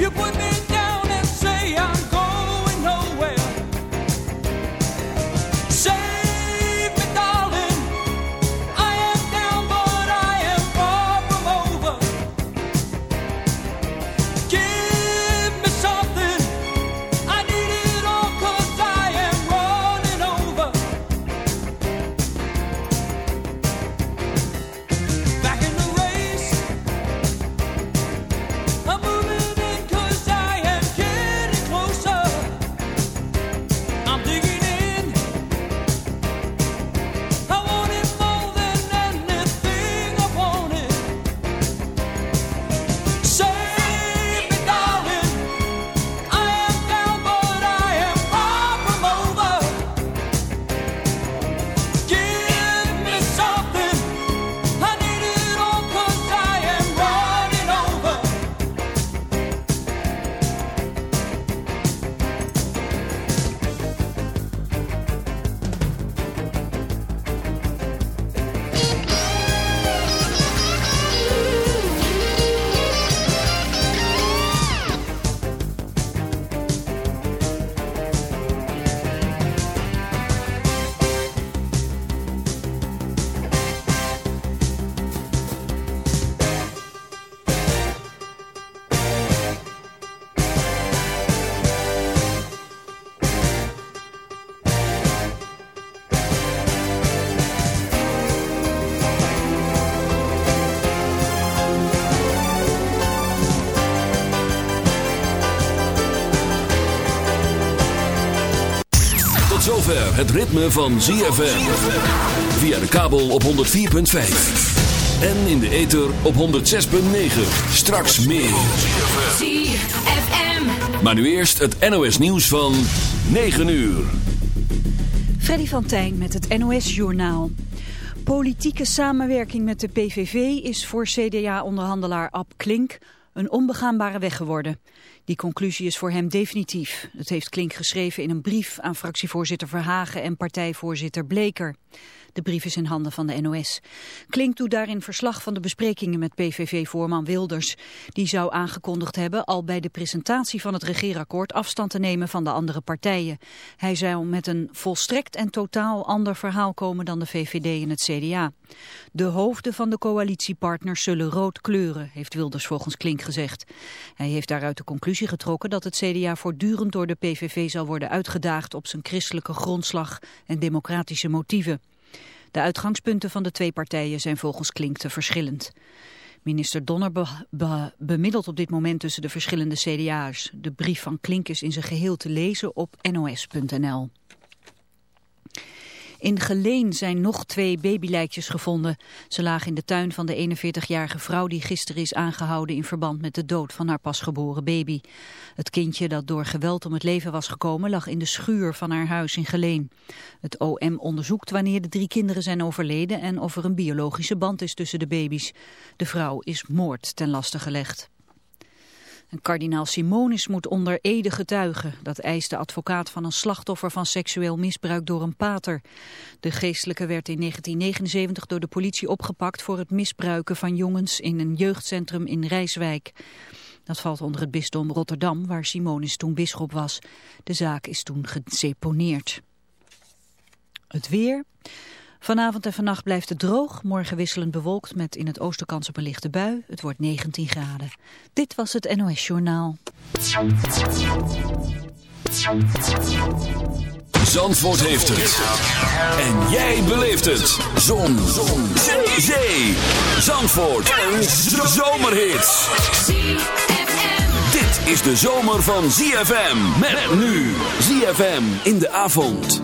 You put het ritme van ZFM. Via de kabel op 104.5. En in de ether op 106.9. Straks meer. ZFM. Maar nu eerst het NOS nieuws van 9 uur. Freddy van Tijn met het NOS Journaal. Politieke samenwerking met de PVV is voor CDA-onderhandelaar Ab Klink een onbegaanbare weg geworden. Die conclusie is voor hem definitief. Het heeft Klink geschreven in een brief aan fractievoorzitter Verhagen en partijvoorzitter Bleker. De brief is in handen van de NOS. Klink doet daarin verslag van de besprekingen met PVV-voorman Wilders. Die zou aangekondigd hebben al bij de presentatie van het regeerakkoord afstand te nemen van de andere partijen. Hij zou met een volstrekt en totaal ander verhaal komen dan de VVD en het CDA. De hoofden van de coalitiepartners zullen rood kleuren, heeft Wilders volgens Klink gezegd. Hij heeft daaruit de conclusie getrokken dat het CDA voortdurend door de PVV zal worden uitgedaagd op zijn christelijke grondslag en democratische motieven. De uitgangspunten van de twee partijen zijn volgens Klink te verschillend. Minister Donner bemiddelt op dit moment tussen de verschillende CDA's. De brief van Klink is in zijn geheel te lezen op nos.nl. In Geleen zijn nog twee babylijkjes gevonden. Ze lagen in de tuin van de 41-jarige vrouw die gisteren is aangehouden in verband met de dood van haar pasgeboren baby. Het kindje dat door geweld om het leven was gekomen lag in de schuur van haar huis in Geleen. Het OM onderzoekt wanneer de drie kinderen zijn overleden en of er een biologische band is tussen de baby's. De vrouw is moord ten laste gelegd. En kardinaal Simonis moet onder ede getuigen. Dat eist de advocaat van een slachtoffer van seksueel misbruik door een pater. De geestelijke werd in 1979 door de politie opgepakt voor het misbruiken van jongens in een jeugdcentrum in Rijswijk. Dat valt onder het bisdom Rotterdam, waar Simonis toen bisschop was. De zaak is toen geseponeerd. Het weer... Vanavond en vannacht blijft het droog. Morgen wisselend bewolkt met in het oosten kans op een lichte bui. Het wordt 19 graden. Dit was het NOS Journaal. Zandvoort heeft het. En jij beleeft het. Zon. Zon. Zee. Zee. Zandvoort. Een zomerhit. Dit is de zomer van ZFM. Met nu. ZFM in de avond.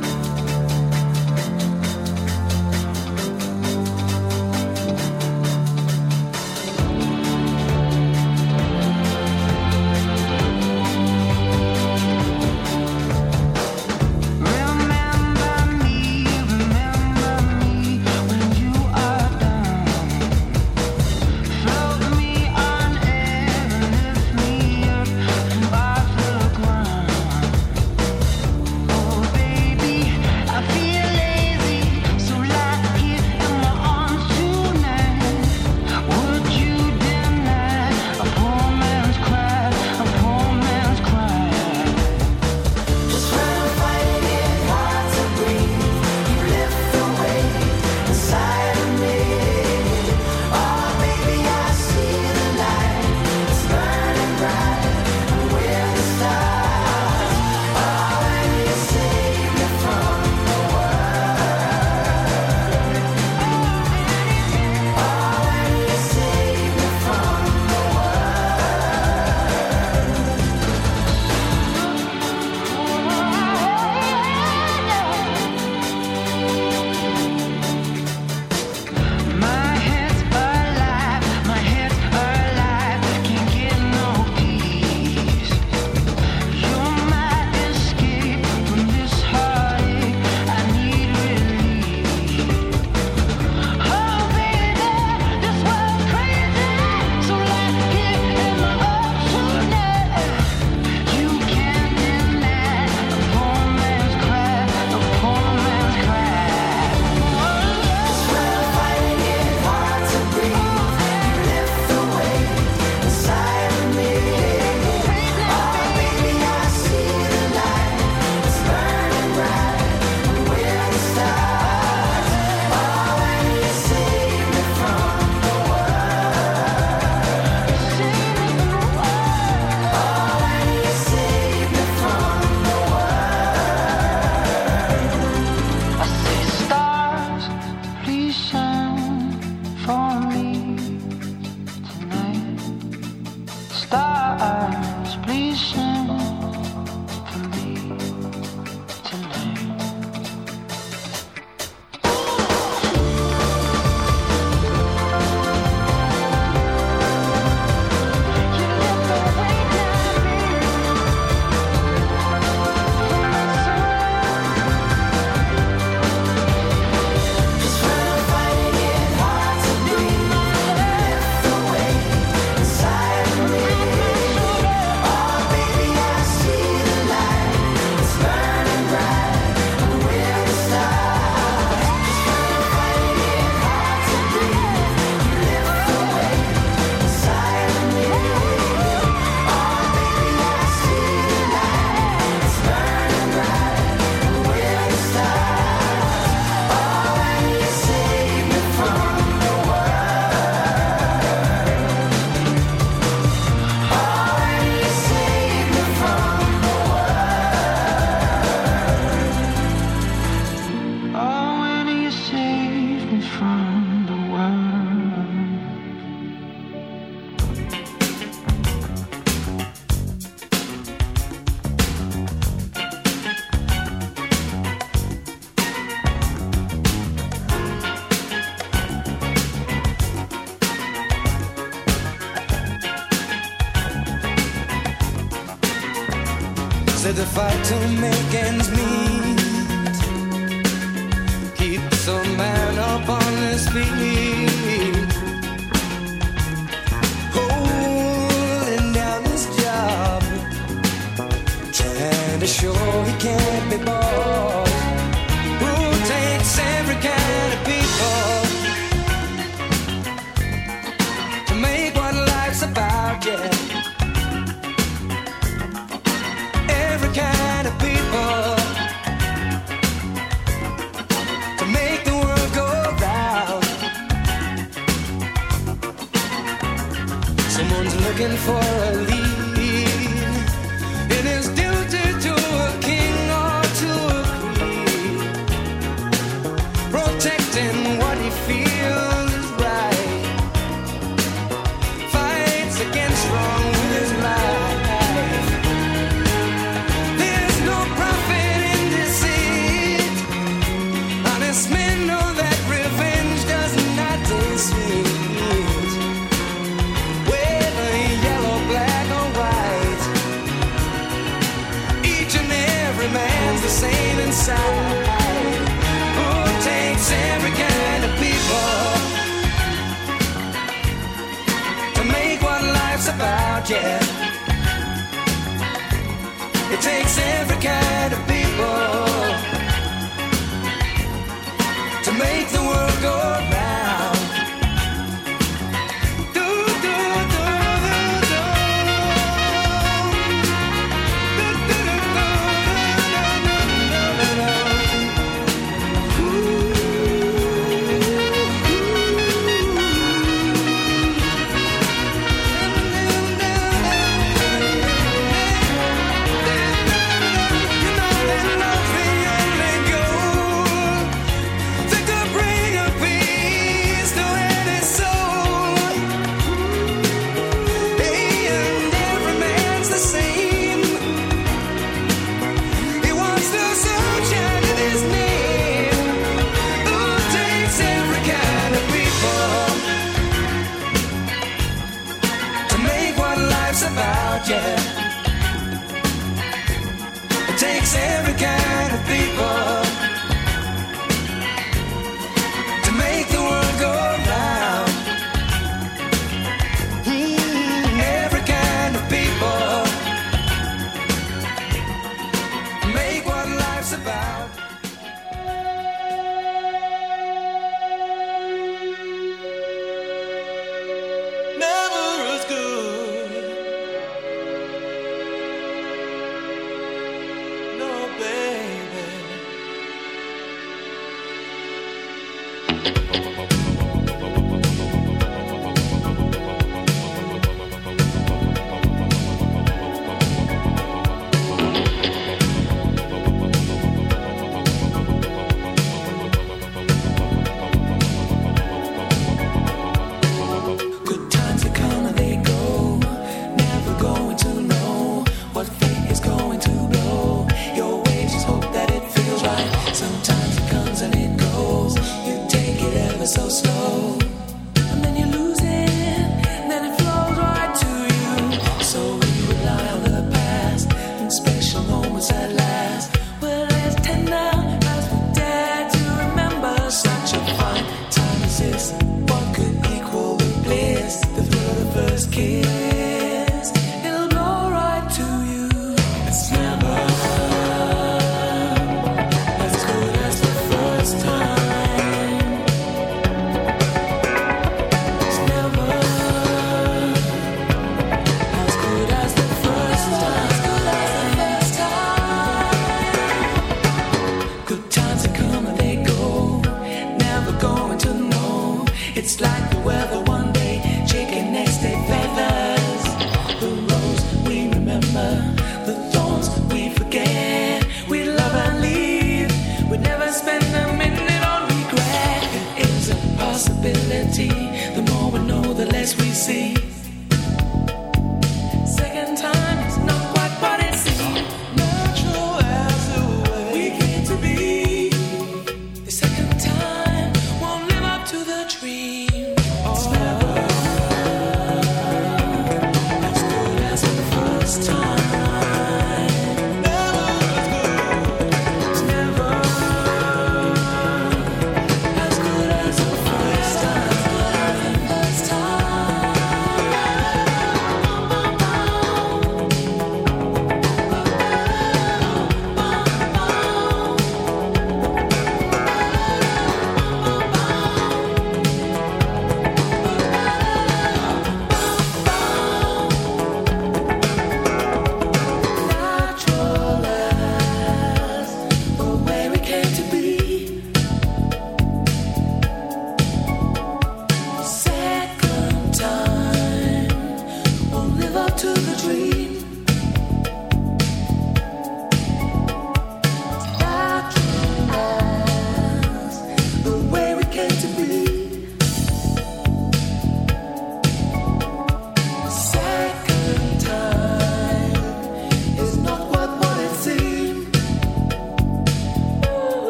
get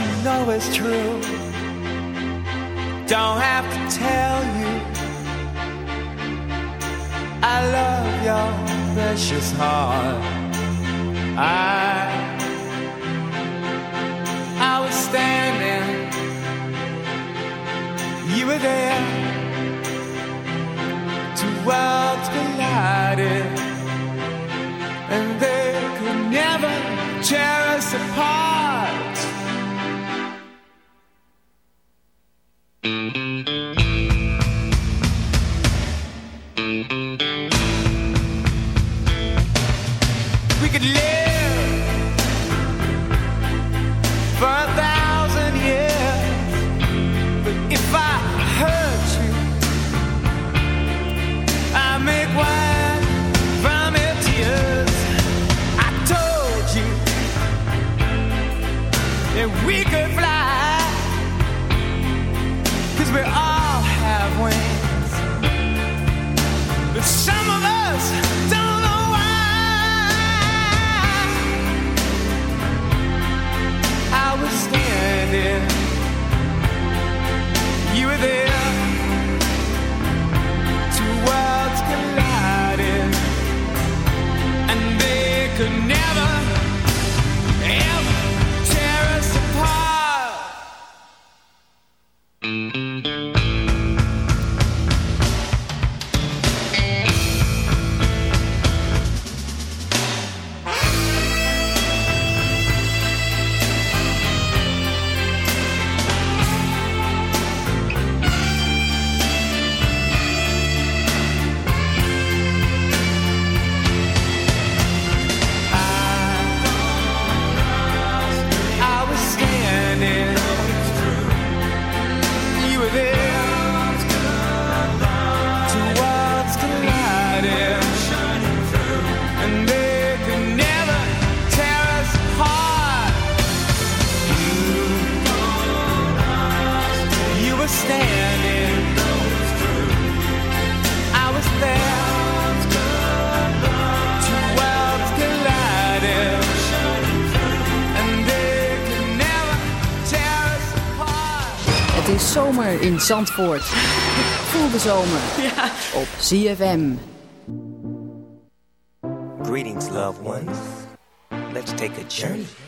Is true. Don't have to tell you. I love your precious heart. I I was standing, you were there. Two worlds collided, and they could never tear us apart. Zandvoort. Voel de zomer ja. op CFM. Greetings loved ones. Let's take a journey.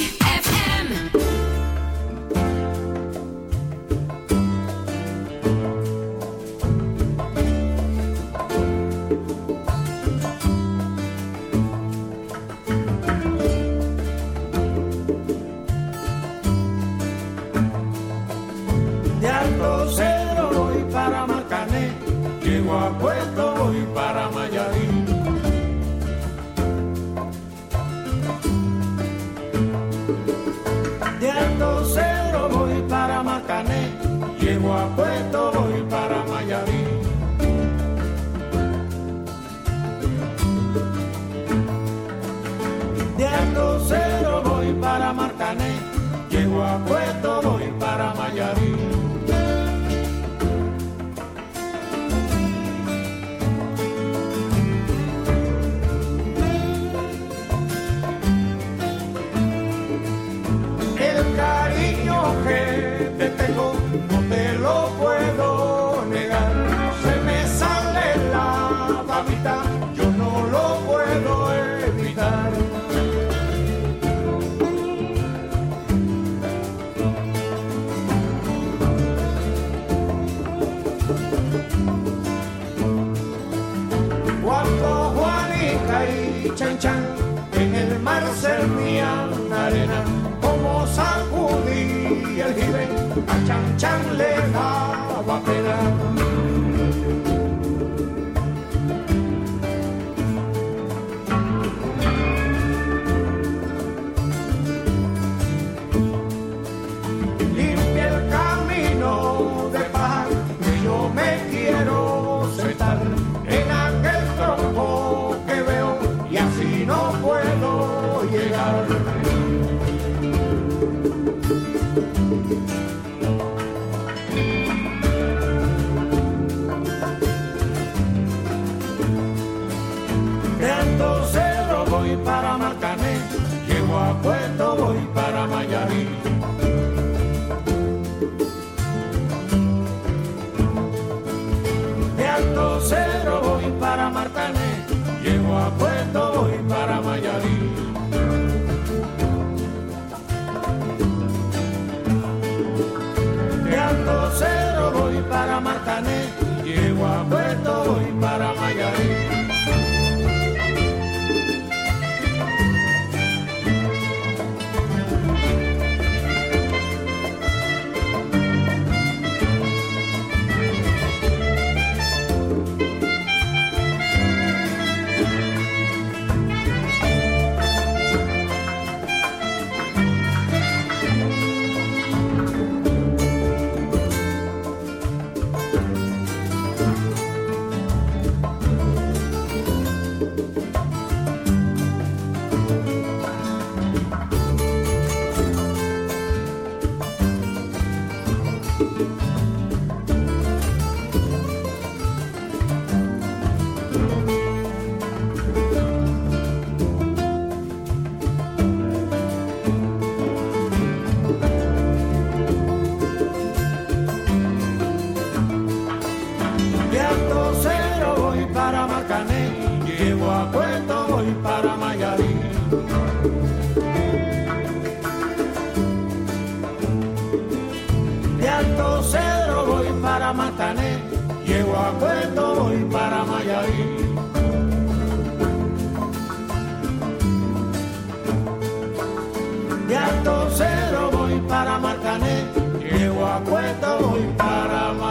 arena, como sacudí el jibe, a chan chan le De Alto Cedro voy para Martané, llego a Puerto voy para Mayarí. De Alto Cedro voy para Martané, llego a Puerto voy para Mayarí. Catalão e Paramá.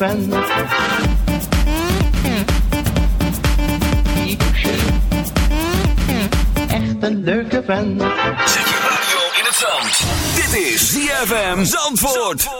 Echt een leuke vent. Zet je radio in het zand. Dit is ZFM Zandvoort. You're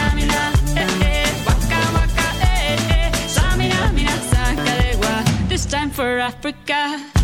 time for Africa.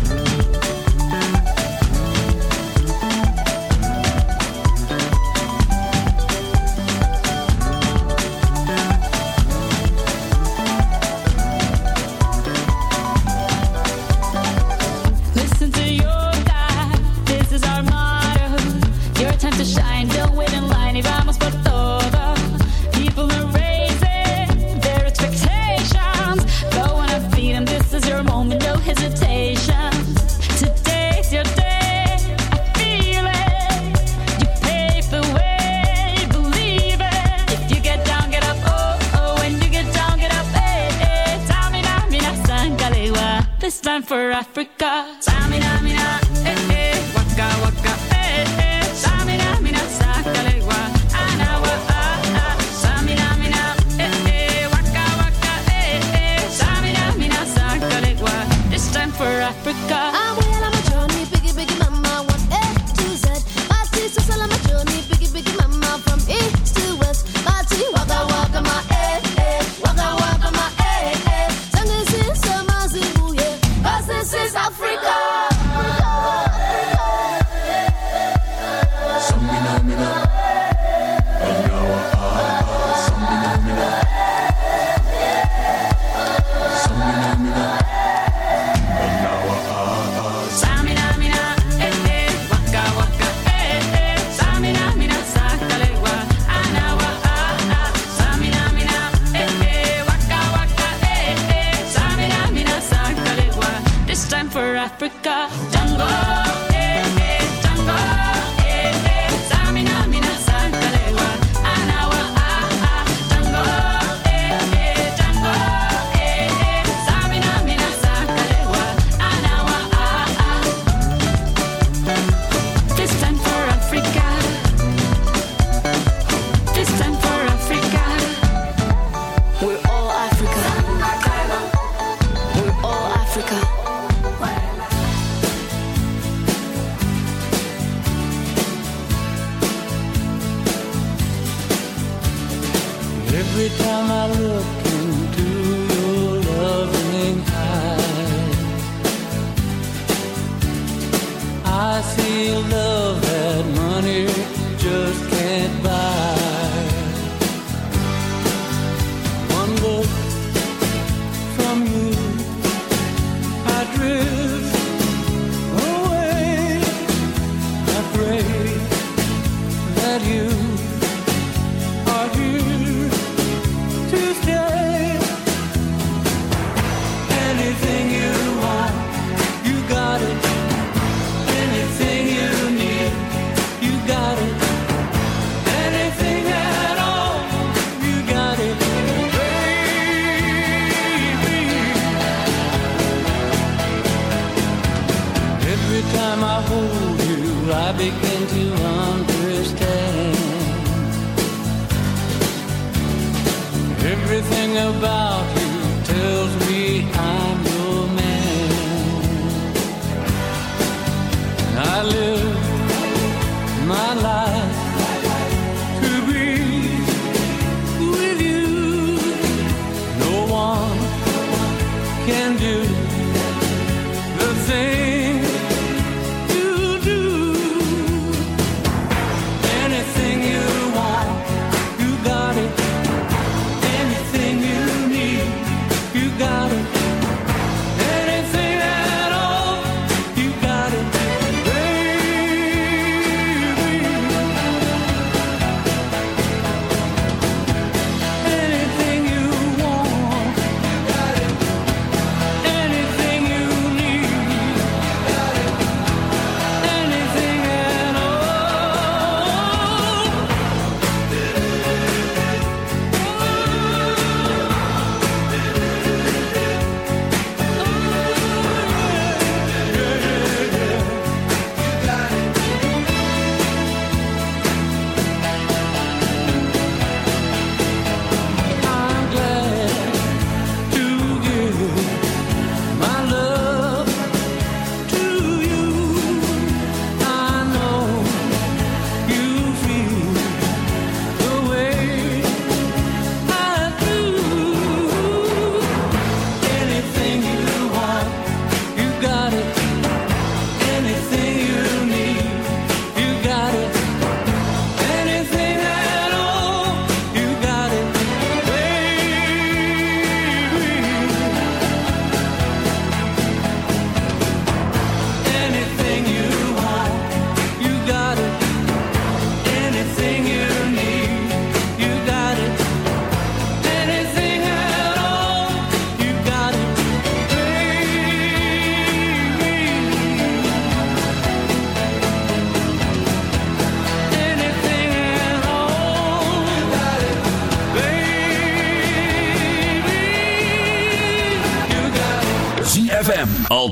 time I hold you, I begin to understand everything about.